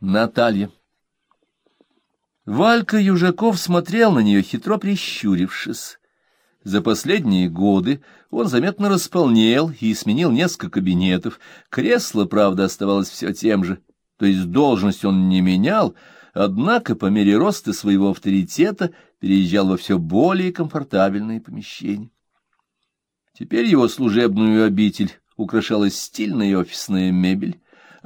Наталья. Валька Южаков смотрел на нее, хитро прищурившись. За последние годы он заметно располнел и сменил несколько кабинетов. Кресло, правда, оставалось все тем же, то есть должность он не менял, однако по мере роста своего авторитета переезжал во все более комфортабельные помещения. Теперь его служебную обитель украшала стильная офисная мебель,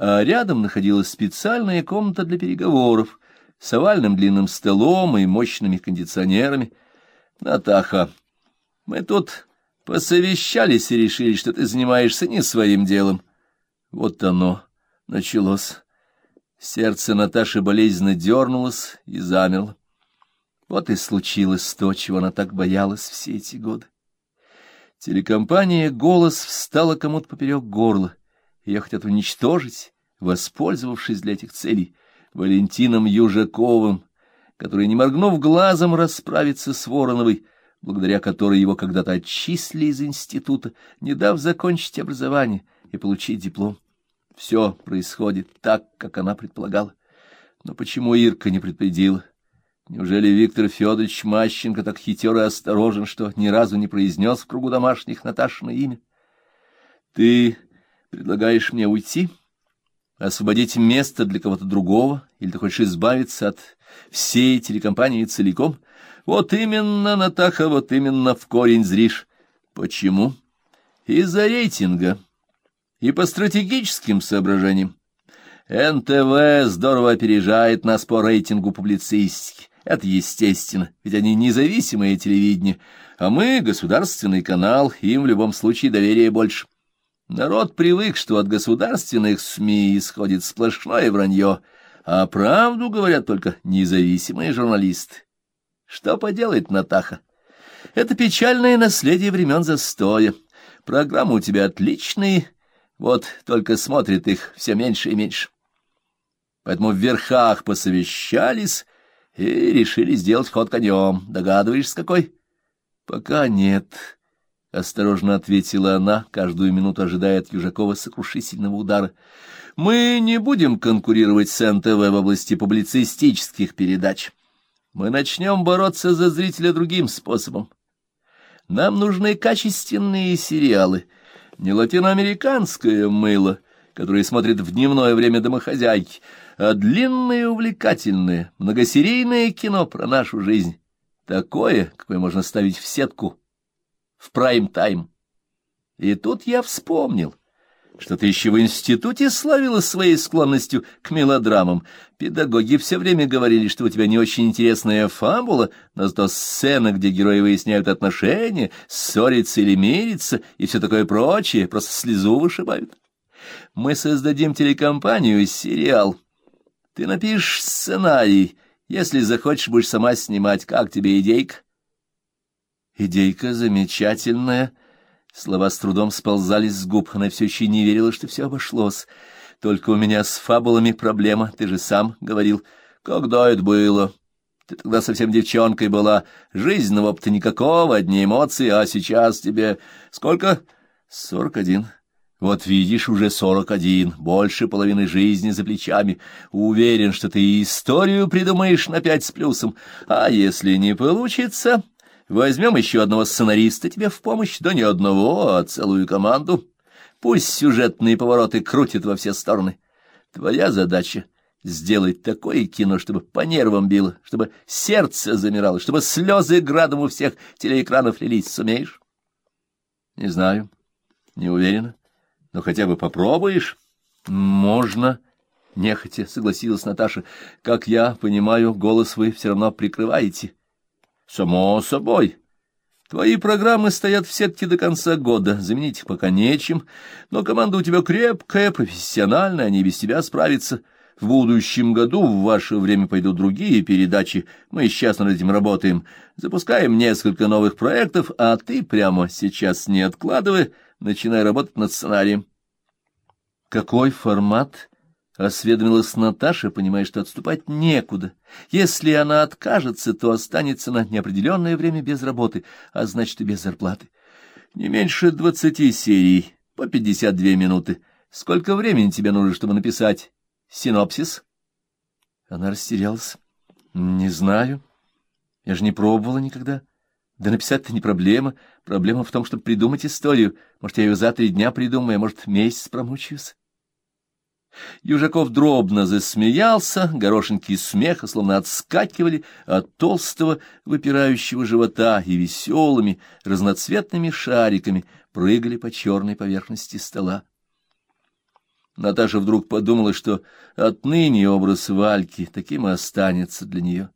а рядом находилась специальная комната для переговоров с овальным длинным столом и мощными кондиционерами. Натаха, мы тут посовещались и решили, что ты занимаешься не своим делом. Вот оно началось. Сердце Наташи болезненно дернулось и замерло. Вот и случилось то, чего она так боялась все эти годы. Телекомпания «Голос» встала кому-то поперек горла. Ее хотят уничтожить, воспользовавшись для этих целей Валентином Южаковым, который, не моргнув глазом, расправится с Вороновой, благодаря которой его когда-то отчислили из института, не дав закончить образование и получить диплом. Все происходит так, как она предполагала. Но почему Ирка не предупредила? Неужели Виктор Федорович Мащенко так хитер и осторожен, что ни разу не произнес в кругу домашних Наташино имя? Ты предлагаешь мне уйти? Освободить место для кого-то другого? Или ты хочешь избавиться от всей телекомпании целиком? Вот именно, Натаха, вот именно в корень зришь. Почему? Из-за рейтинга и по стратегическим соображениям. НТВ здорово опережает нас по рейтингу публицистики. Это естественно, ведь они независимое телевидение, а мы — государственный канал, им в любом случае доверия больше. Народ привык, что от государственных СМИ исходит сплошное вранье, а правду говорят только независимые журналисты. Что поделает Натаха? Это печальное наследие времен застоя. Программы у тебя отличные, вот только смотрит их все меньше и меньше. Поэтому в верхах посовещались и решили сделать ход конем. Догадываешься, какой? — Пока нет, — осторожно ответила она, каждую минуту ожидая от Южакова сокрушительного удара. — Мы не будем конкурировать с НТВ в области публицистических передач. Мы начнем бороться за зрителя другим способом. Нам нужны качественные сериалы, не латиноамериканское мыло, которое смотрит в дневное время домохозяйки, а длинное увлекательное, многосерийное кино про нашу жизнь, такое, какое можно ставить в сетку в прайм-тайм. И тут я вспомнил, что ты еще в институте славилась своей склонностью к мелодрамам. Педагоги все время говорили, что у тебя не очень интересная фабула, но зато сцена, где герои выясняют отношения, ссорятся или мирятся, и все такое прочее, просто слезу вышибают. Мы создадим телекомпанию сериал, ты напишешь сценарий. Если захочешь, будешь сама снимать. Как тебе идейка? Идейка замечательная. Слова с трудом сползали с губ. Она все еще не верила, что все обошлось. Только у меня с фабулами проблема. Ты же сам говорил. Когда это было? Ты тогда совсем девчонкой была. Жизненного опыта никакого, одни эмоции, а сейчас тебе... Сколько? Сорок один. Вот видишь, уже сорок один, больше половины жизни за плечами. Уверен, что ты историю придумаешь на пять с плюсом. А если не получится, возьмем еще одного сценариста тебе в помощь, да не одного, а целую команду. Пусть сюжетные повороты крутят во все стороны. Твоя задача — сделать такое кино, чтобы по нервам било, чтобы сердце замирало, чтобы слезы градом у всех телеэкранов лились. Сумеешь? Не знаю, не уверена. Но хотя бы попробуешь? Можно, нехотя согласилась Наташа. Как я понимаю, голос вы все равно прикрываете. Само собой. Твои программы стоят в сетке до конца года, заменить их пока нечем, но команда у тебя крепкая, профессиональная, они без тебя справятся. В будущем году в ваше время пойдут другие передачи, мы сейчас над этим работаем. Запускаем несколько новых проектов, а ты прямо сейчас не откладывай, начинай работать над сценарием. Какой формат? Осведомилась Наташа, понимая, что отступать некуда. Если она откажется, то останется на неопределенное время без работы, а значит и без зарплаты. Не меньше двадцати серий, по пятьдесят две минуты. Сколько времени тебе нужно, чтобы написать синопсис? Она растерялась. Не знаю. Я же не пробовала никогда. Да написать-то не проблема. Проблема в том, чтобы придумать историю. Может, я ее за три дня придумаю, а может, месяц промучаюсь. Южаков дробно засмеялся, горошинки смеха словно отскакивали от толстого выпирающего живота и веселыми разноцветными шариками прыгали по черной поверхности стола. Наташа вдруг подумала, что отныне образ Вальки таким и останется для нее.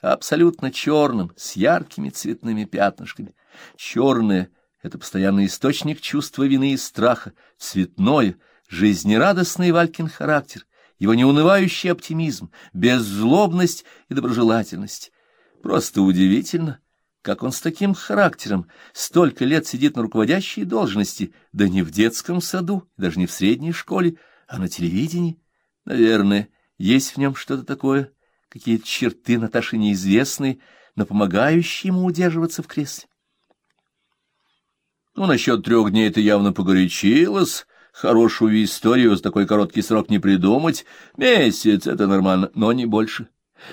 Абсолютно черным, с яркими цветными пятнышками. Черное — это постоянный источник чувства вины и страха, цветное — жизнерадостный Валькин характер, его неунывающий оптимизм, беззлобность и доброжелательность. Просто удивительно, как он с таким характером столько лет сидит на руководящей должности, да не в детском саду, даже не в средней школе, а на телевидении. Наверное, есть в нем что-то такое, какие-то черты Наташи неизвестные, но помогающие ему удерживаться в кресле. Ну, насчет трех дней это явно погорячилось, Хорошую историю за такой короткий срок не придумать. Месяц — это нормально, но не больше.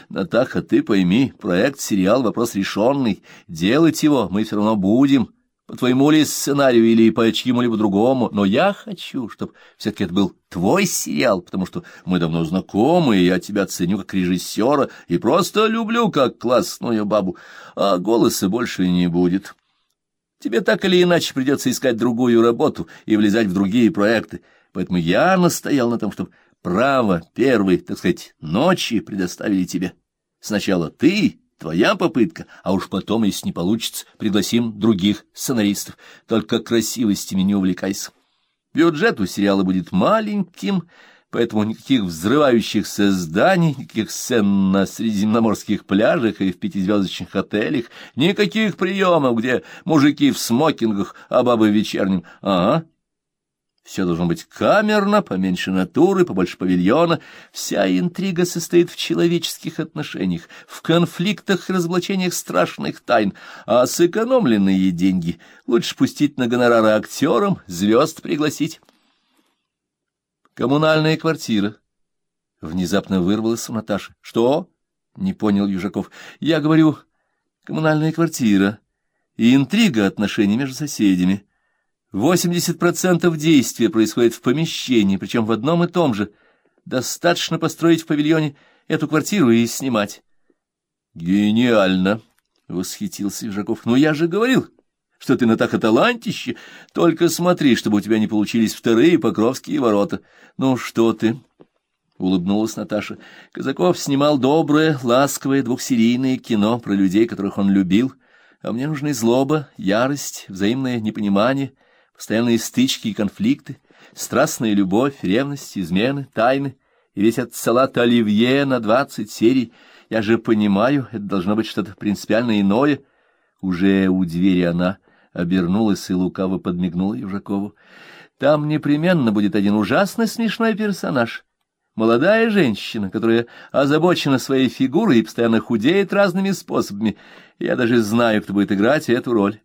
Натаха, ты пойми, проект сериал — вопрос решенный. Делать его мы все равно будем, по твоему ли сценарию или по чьему-либо другому. Но я хочу, чтобы все-таки это был твой сериал, потому что мы давно знакомы, и я тебя ценю как режиссера и просто люблю как классную бабу. А голоса больше не будет. Тебе так или иначе придется искать другую работу и влезать в другие проекты, поэтому я настоял на том, чтобы право первой, так сказать, ночи предоставили тебе. Сначала ты, твоя попытка, а уж потом, если не получится, пригласим других сценаристов. Только красивостями не увлекайся. Бюджет у сериала будет маленьким, поэтому никаких взрывающихся зданий, никаких сцен на средиземноморских пляжах и в пятизвездочных отелях, никаких приемов, где мужики в смокингах, а бабы в вечернем. Ага. Все должно быть камерно, поменьше натуры, побольше павильона. Вся интрига состоит в человеческих отношениях, в конфликтах и разоблачениях страшных тайн, а сэкономленные деньги лучше пустить на гонорары актерам, звезд пригласить. Коммунальная квартира. Внезапно вырвалась у Наташи. Что? Не понял Южаков. Я говорю, коммунальная квартира. И интрига отношений между соседями. 80% действия происходит в помещении, причем в одном и том же. Достаточно построить в павильоне эту квартиру и снимать. Гениально, восхитился Южаков. Но я же говорил, что ты на так талантище, только смотри, чтобы у тебя не получились вторые покровские ворота. Ну что ты? — улыбнулась Наташа. Казаков снимал доброе, ласковое двухсерийное кино про людей, которых он любил, а мне нужны злоба, ярость, взаимное непонимание, постоянные стычки и конфликты, страстная любовь, ревность, измены, тайны и весь этот салат оливье на двадцать серий. Я же понимаю, это должно быть что-то принципиально иное. Уже у двери она обернулась и лукаво подмигнула Южакову. Там непременно будет один ужасно смешной персонаж. Молодая женщина, которая озабочена своей фигурой и постоянно худеет разными способами. Я даже знаю, кто будет играть эту роль.